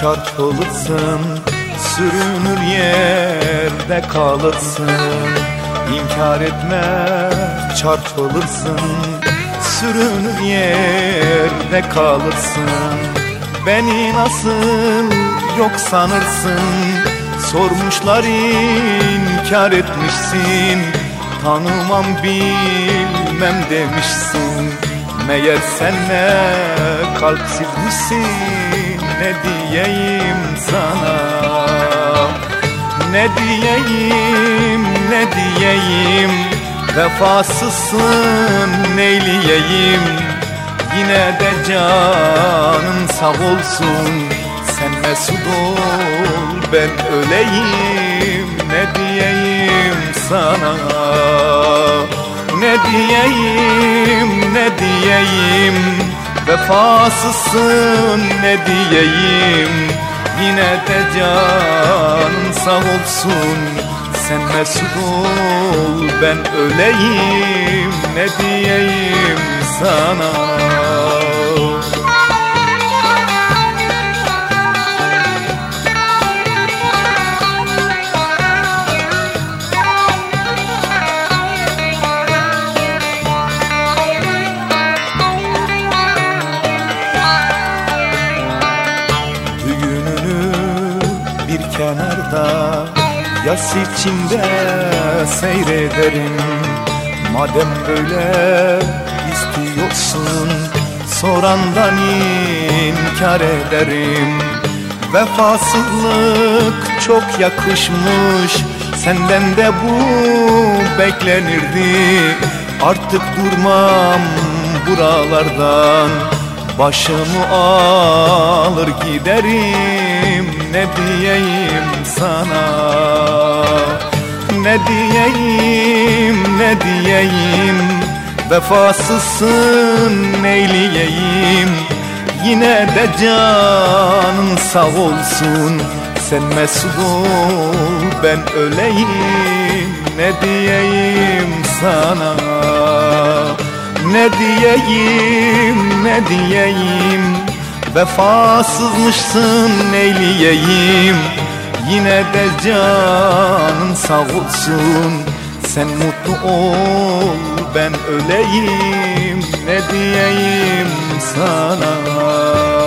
çarpılırsın Sürünür yerde kalırsın. İnkar etme çarpılırsın Sürünür yerde kalırsın. Beni nasıl yok sanırsın. Sormuşlar inkar etmişsin. Tanımam bilmem demişsin. Meğer sen ne kalpsizmişsin Ne diyeyim sana? Ne diyeyim ne diyeyim? Vefasızsın neyleyeyim? Yine de canın sağ olsun. Sen mesut ol ben öleyim. Ne diyeyim sana? Ne diyeyim ne diyeyim Vefasızsın ne diyeyim? Yine de canın sağ olsun. Sen mesut ol ben öleyim. Ne diyeyim sana kenarda Yas içinde seyrederim. Madem böyle istiyorsun Sorandan inkar ederim. Vefasızlık çok yakışmış Senden de bu beklenirdi. Artık durmam buralardan Başımı alır giderim sana. Ne diyeyim ne diyeyim? Vefasızsın neyleyeyim? Yine de canın sağ olsun. Sen mesut ben öleyim. Ne diyeyim sana? Ne diyeyim ne diyeyim? Vefasızmışsın neyleyeyim Yine de canın sağ olsun. Sen mutlu ol ben öleyim. Ne diyeyim sana